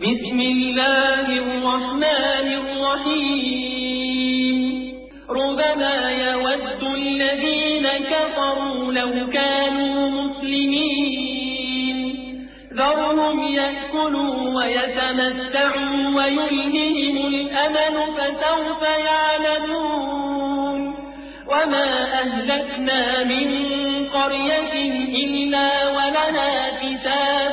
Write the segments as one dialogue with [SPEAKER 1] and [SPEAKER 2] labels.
[SPEAKER 1] بسم الله الرحمن الرحيم. ربما يود الذين كفروا لو كانوا مسلمين. ذرهم يأكلوا ويتمتعوا ويلههم الأمل فسوف يعلمون. وما أهلكنا من قرية إلا ولها كتاب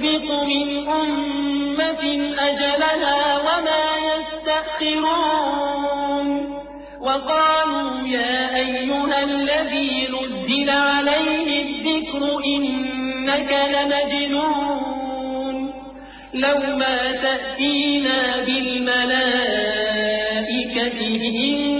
[SPEAKER 1] ما تسبق من أمة أجلها وما يستأخرون. وقالوا يا أيها الذي نزل عليه الذكر إنك لمجنون. لو ما تأتينا بالملائكة إن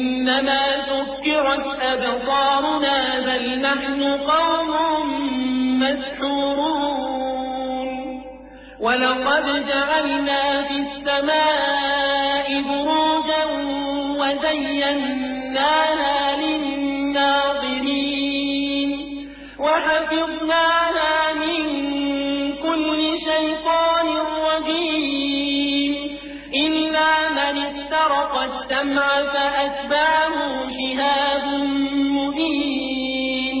[SPEAKER 1] إنما سكرت أبصارنا بل نحن قوم مسحورون. ولقد جعلنا في السماء بروجا وزيناها للناظرين. وحفظناها السمع فأتبعه شهاب مبين.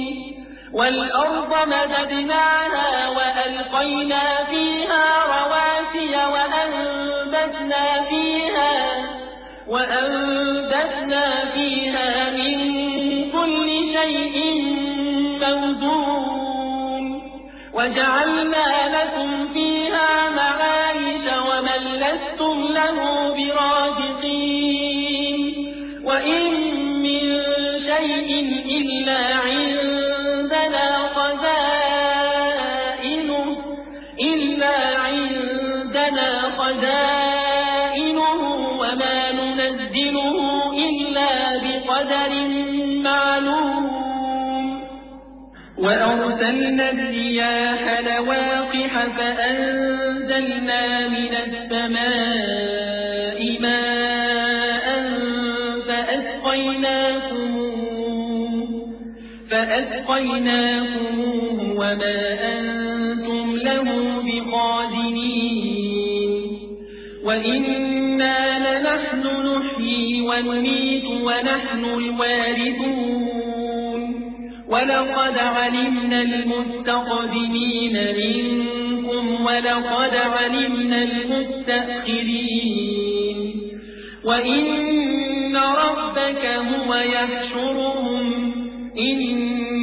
[SPEAKER 1] والأرض مددناها وألقينا فيها رواسي وأنبتنا فيها وأنبتنا فيها من كل شيء موزون. وجعلنا لكم فيها معايش ومن لستم له برازقين إلا عندنا خزائنه إلا عندنا خزائنه وما ننزله إلا بقدر معلوم. وأرسلنا الرياح لواقح فأنزلنا من السماء فأسقيناكموه وما أنتم له بخازنين وإنا لنحن نحيي ونميت ونحن الوارثون ولقد علمنا المستقدمين منكم ولقد علمنا المستأخرين وإن ربك هو يحشرهم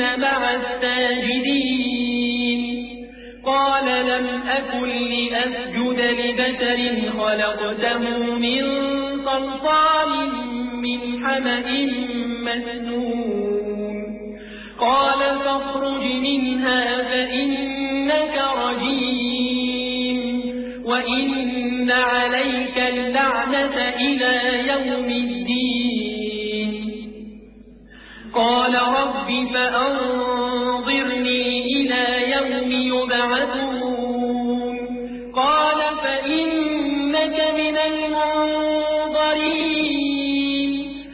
[SPEAKER 1] مع الساجدين. قال لم أكن لأسجد لبشر خلقته من صلصال من حمأ مسنون. قال فاخرج منها فإنك رجيم. وإن عليك اللعنة إلى يوم الدين. قال رب فأنظرني إلى يوم يبعثون. قال فإنك من المنظرين.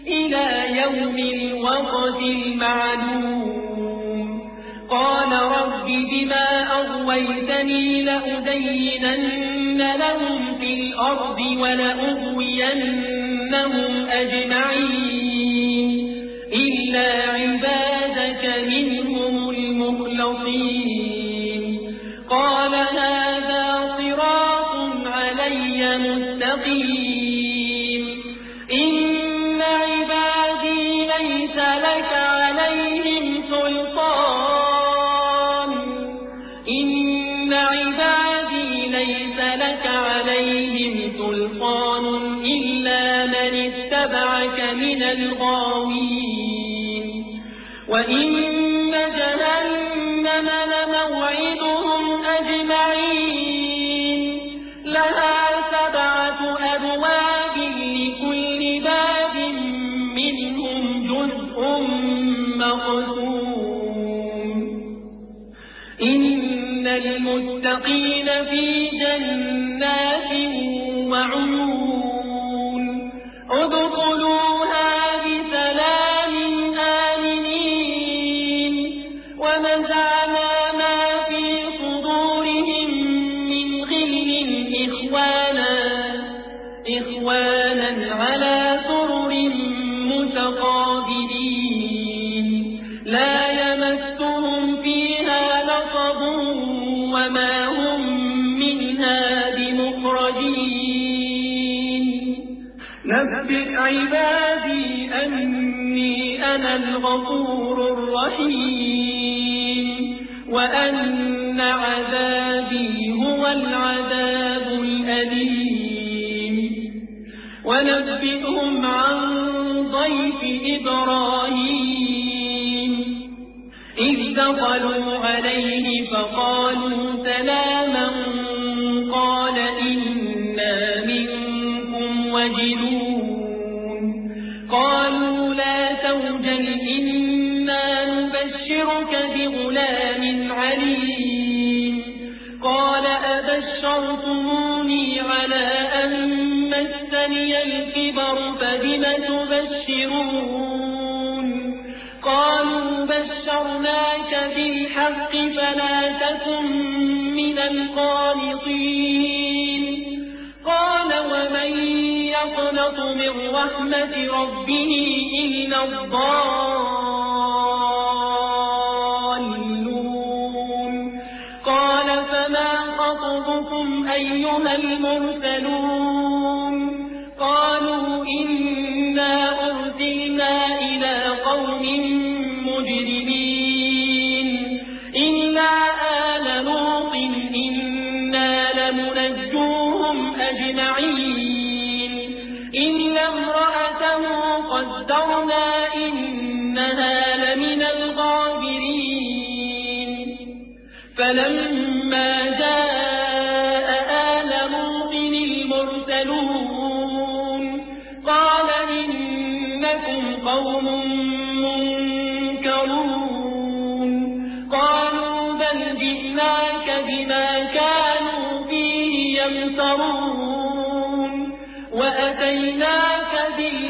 [SPEAKER 1] إلى يوم الوقت المعلوم. قال رب بما أغويتني لأزينن لهم في الأرض ولأغوينهم أجمعين. إلا عبادك إن المتقين في جنات وعيون. ادخلوها دخلوا عليه فقالوا تكن من القانطين قال ومن يقنط من رحمة ربه إلا الضالون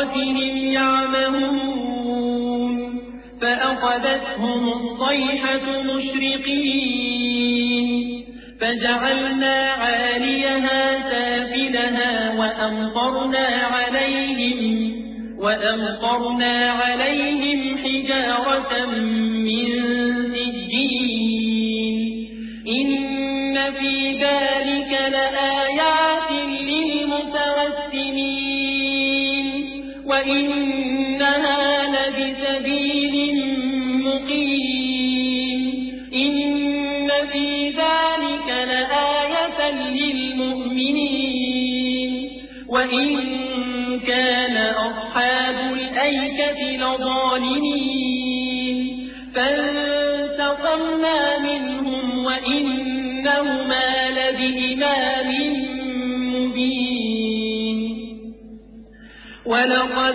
[SPEAKER 1] سكرتهم يعمهون فأخذتهم الصيحة مشرقين فجعلنا عاليها سافلها وأمطرنا عليهم وأمطرنا عليهم حجارة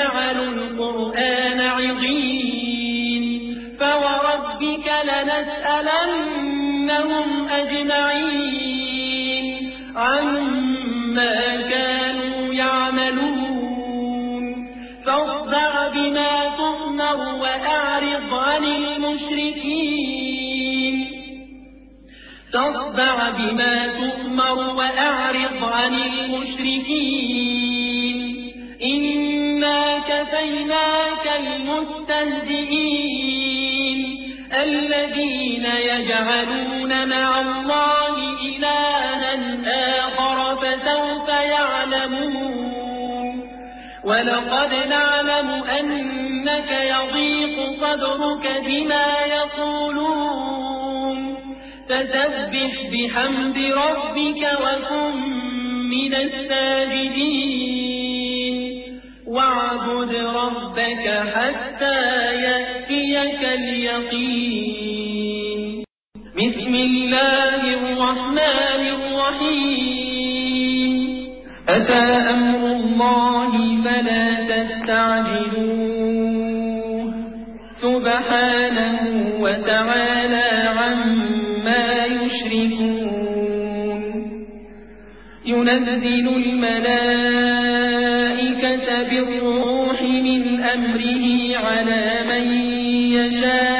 [SPEAKER 1] جعلوا القرآن عظيم فوربك لنسألنهم أجمعين عما كانوا يعملون. فاصدع بما تؤمر وأعرض عن المشركين. تصدع بما تؤمر وأعرض عن المشركين. كفيناك المستهزئين الذين يجعلون مع الله إلها آخر فسوف يعلمون ولقد نعلم أنك يضيق صدرك بما يقولون فسبح بحمد ربك وكن من الساجدين واعبد ربك حتى يأتيك اليقين. بسم الله الرحمن الرحيم. أتى أمر الله فلا تستعجلوه. سبحانه وتعالى عما يشركون. ينزل الملائكة بالروح من أمره على من يشاء.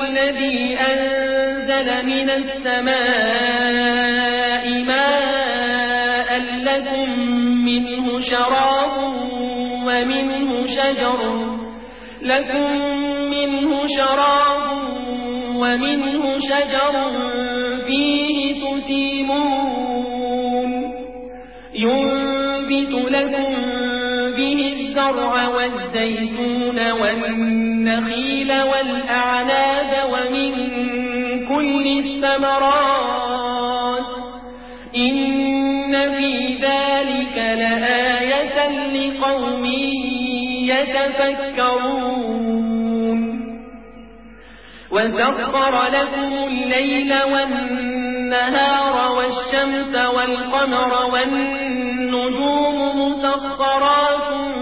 [SPEAKER 1] الذي أنزل من السماء ماء لكم منه شراب ومنه شجر لكم منه شراب ومنه شجر فيه تسيمون. ينبت لكم به الزرع والزيتون والنخيل والأعناب ومن كل الثمرات إن في ذلك لآية لقوم يتفكرون وسخر لكم الليل والنهار والشمس والقمر والنجوم مسخرات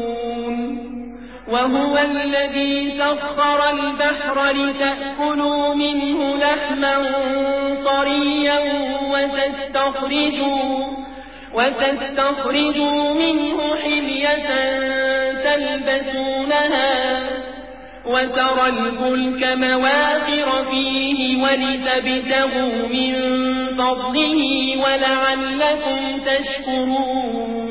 [SPEAKER 1] وهو الذي سخر البحر لتأكلوا منه لحما طريا وتستخرجوا, وتستخرجوا منه حلية تلبسونها وترى الفلك مواخر فيه ولتبتغوا من فضله ولعلكم تشكرون.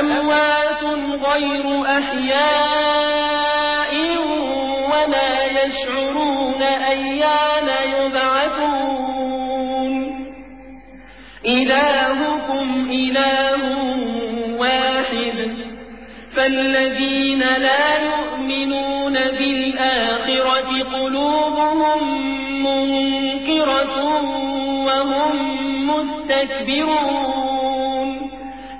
[SPEAKER 1] أموات غير أحياء وما يشعرون أيان يبعثون. إلهكم إله فالذين لا يؤمنون بالآخرة قلوبهم منكرة وهم مستكبرون.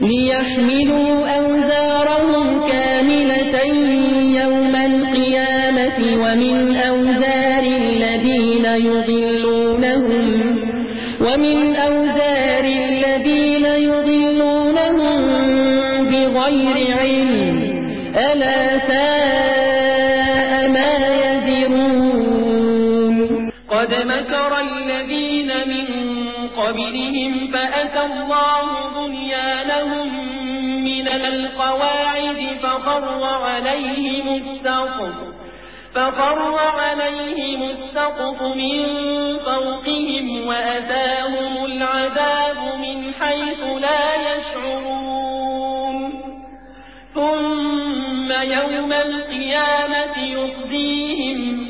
[SPEAKER 2] ليحملوا أوزارهم كاملة يوم القيامة ومن أوزار الذين يضلونهم ومن أوزار الذين يضلونهم بغير علم. ألا ساء ما يزرون.
[SPEAKER 1] قد مكر الذين من قبلهم فأتى الله بنيانهم من القواعد فخر عليهم السقف فخر عليهم السقف من فوقهم وأتاهم العذاب من حيث لا يشعرون. ثم يوم القيامة يخزيهم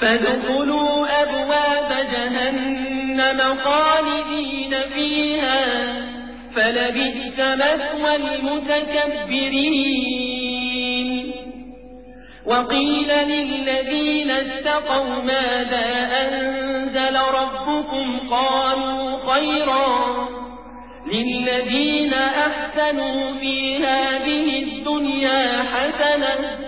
[SPEAKER 1] فادخلوا أبواب جهنم خالدين فيها فلبئس مثوى المتكبرين. وقيل للذين اتقوا ماذا أنزل ربكم؟ قالوا خيرا. للذين أحسنوا في هذه الدنيا حسنة.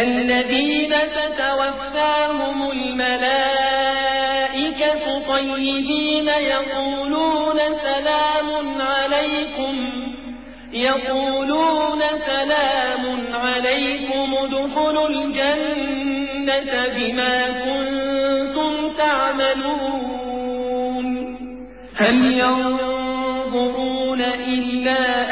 [SPEAKER 1] الذين تتوفاهم الملائكة طيبين يقولون سلام عليكم يقولون سلام عليكم ادخلوا الجنة بما كنتم تعملون. هل ينظرون إلا أن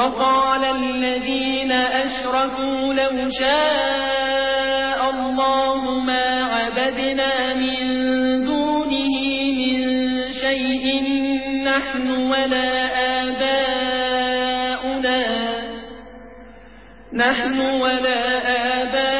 [SPEAKER 1] وقال الذين أشركوا لو شاء الله ما عبدنا من دونه من شيء نحن ولا آباؤنا نحن ولا آباؤنا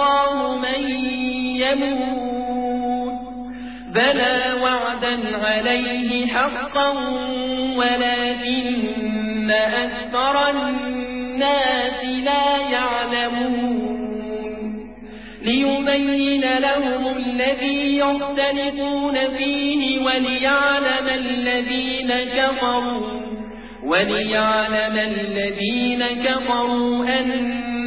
[SPEAKER 1] الله من يموت بلى وعدا عليه حقا ولكن أكثر الناس لا يعلمون. ليبين لهم الذي يختلفون فيه وليعلم الذين كفروا وليعلم الذين كفروا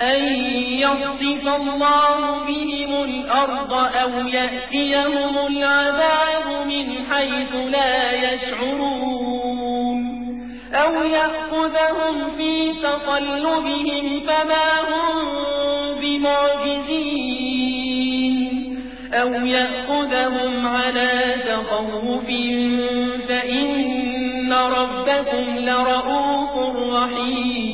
[SPEAKER 1] أن يخسف الله بهم الأرض أو يأتيهم العذاب من حيث لا يشعرون أو يأخذهم في تقلبهم فما هم بمعجزين أو يأخذهم على تخوف فإن ربكم لرؤوف رحيم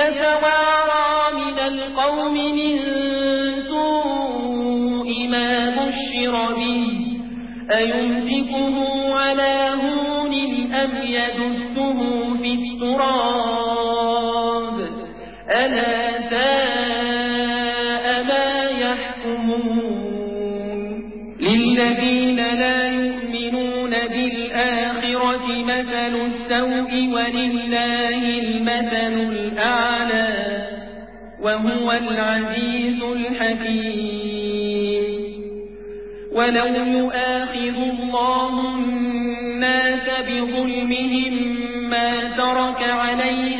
[SPEAKER 1] يتوارى من القوم من سوء ما بشر به. أيمسكه على هون أم يدسه في التراب؟ بالآخرة مثل السوء ولله المثل الأعلى وهو العزيز الحكيم. ولو يؤاخذ الله الناس بظلمهم ما ترك عليها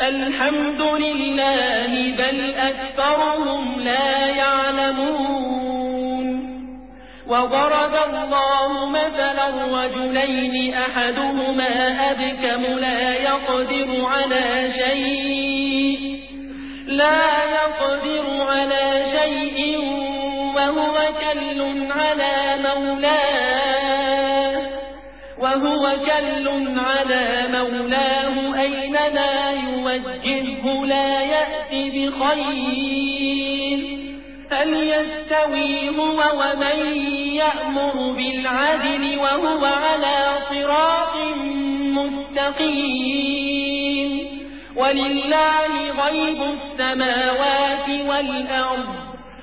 [SPEAKER 1] الحمد لله بل أكثرهم لا يعلمون. وضرب الله مثلا رجلين أحدهما أبكم لا يقدر على شيء لا يقدر على شيء وهو كل على مولاه. وهو كل على مولاه أينما يوجهه لا يأتي بخير. هل يستوي هو ومن يأمر بالعدل وهو على صراط مستقيم. ولله غيب السماوات والأرض.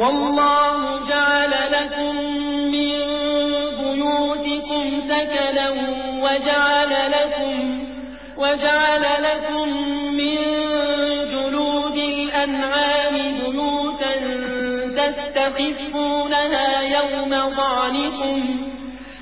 [SPEAKER 1] والله جعل لكم من بيوتكم سكنا وجعل لكم وجعل لكم من جلود الأنعام بيوتا تستخفونها يوم ضعنكم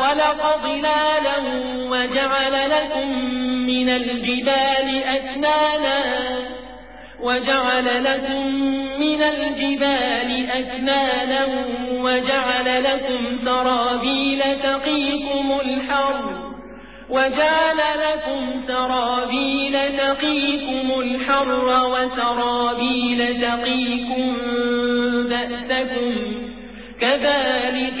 [SPEAKER 1] خلق ظلالا وجعل لكم من الجبال أكنانا وجعل لكم من الجبال أكنانا وجعل لكم سرابيل تقيكم الحر وجعل لكم سرابيل تقيكم الحر وسرابيل تقيكم بأسكم كذلك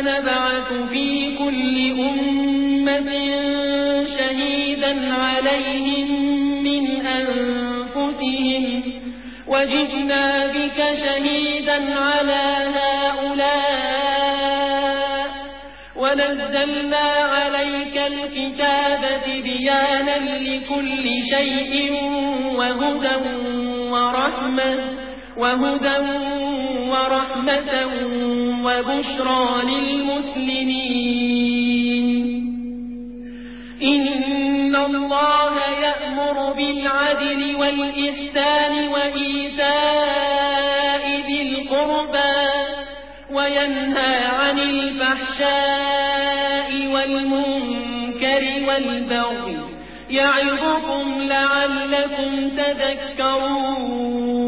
[SPEAKER 1] نبعث في كل أمة شهيدا عليهم من أنفسهم. وجدنا بك شهيدا على هؤلاء. ونزلنا عليك الكتاب بيانا لكل شيء وهدى ورحمة. وهدى ورحمة وبشرى للمسلمين. إن الله يأمر بالعدل والإحسان وإيتاء ذي القربى وينهى عن الفحشاء والمنكر والبغي يعظكم لعلكم تذكرون.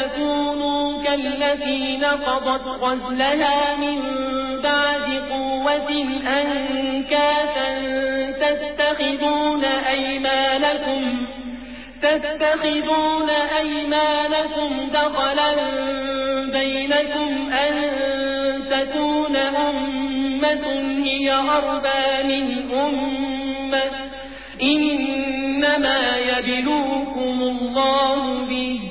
[SPEAKER 1] كالتي نقضت غزلها من بعد قوة أنكاثا تتخذون أيمانكم تتخذون أيمانكم دخلا بينكم أن تكون أمة هي أربى من أمة إنما يبلوكم الله به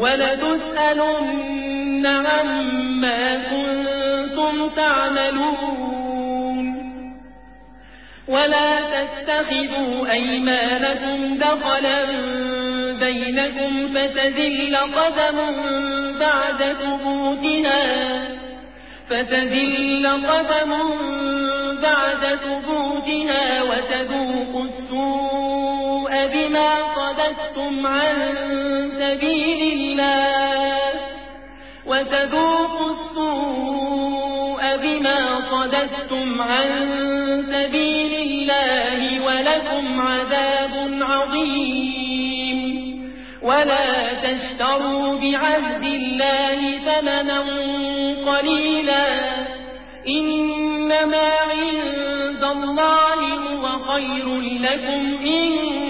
[SPEAKER 1] ولتسألن عما كنتم تعملون. ولا تتخذوا أيمانكم دخلا بينكم فتذل قدم بعد ثبوتها فتذل قدم بعد ثبوتها وتذوقوا السوء بما صددتم عن سبيل الله وتذوقوا السوء بما صددتم عن سبيل الله ولكم عذاب عظيم ولا تشتروا بعهد الله ثمنا قليلا إنما عند الله هو خير لكم إن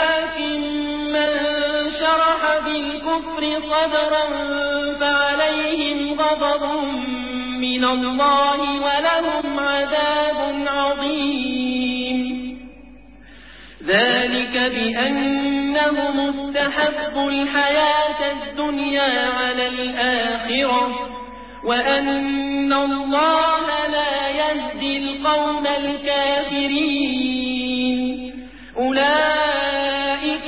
[SPEAKER 1] بالكفر صدرا فعليهم غضب من الله ولهم عذاب عظيم. ذلك بأنهم استحبوا الحياة الدنيا على الآخرة وأن الله لا يهدي القوم الكافرين. أولئك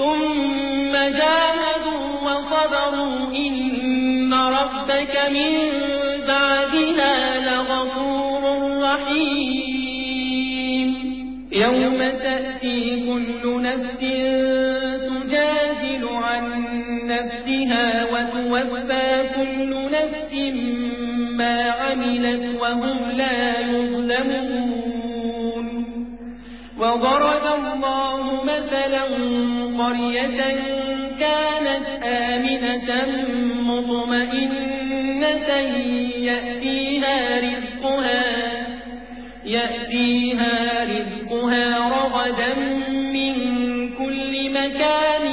[SPEAKER 1] ثم جاهدوا وصبروا إن ربك من بعدها لغفور رحيم. يوم تأتي كل نفس تجادل عن نفسها وتوفى كل نفس ما عملت وهم لا يظلمون. وضرب الله مثلا قرية كانت آمنة مطمئنة يأتيها رزقها يأتيها رزقها رغدا من كل مكان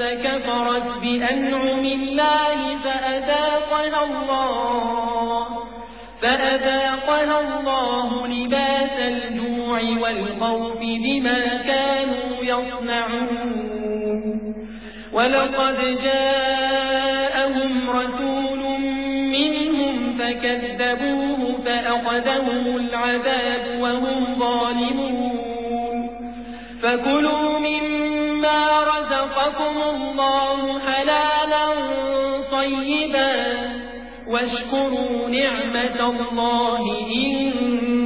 [SPEAKER 1] فكفرت بأنعم الله فأذاقها الله فأذاقها الله الجوع والخوف بما كانوا يصنعون. ولقد جاءهم رسول منهم فكذبوه فأخذهم العذاب وهم ظالمون. فكلوا مما رزقكم الله حلالا طيبا. واشكروا نعمة الله إن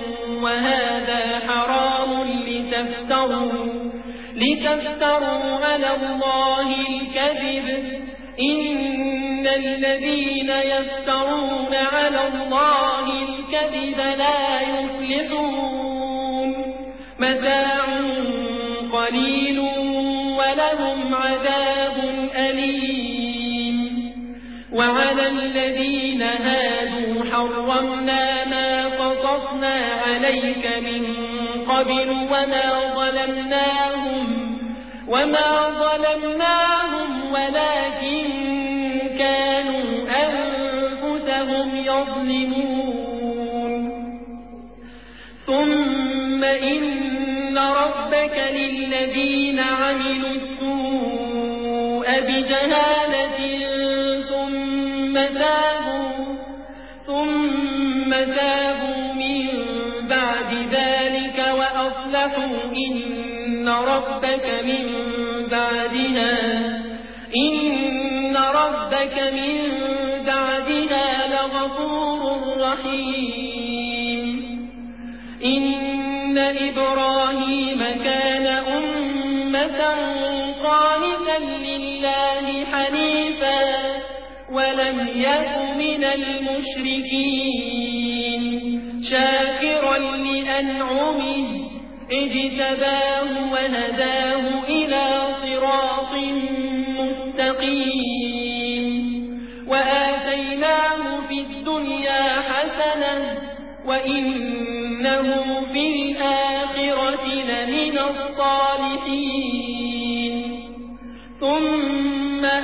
[SPEAKER 1] وهذا حرام لتفتروا, لتفتروا على الله الكذب. إن الذين يفترون على الله الكذب لا يفلحون. متاع قليل ولهم عذاب أليم. وعلى الذين هادوا حرمنا عليك من قبل وما ظلمناهم وما ظلمناهم ولكن كانوا أنفسهم يظلمون. ثم إن ربك للذين عملوا السوء بجهالة ثم تابوا ثم تابوا من بعد ذلك وأصلحوا إن ربك من بعدها إن ربك من بعدها لغفور رحيم. إن إبراهيم كان أمة قانتا لله حنيفا. ولم يك من المشركين. شاكرا لأنعمه اجتباه وهداه إلى صراط مستقيم. وآتيناه في الدنيا حسنة وإنه في الآخرة لمن الصالحين. ثم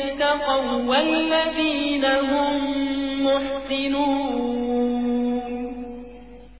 [SPEAKER 1] اتقوا والذين هم محسنون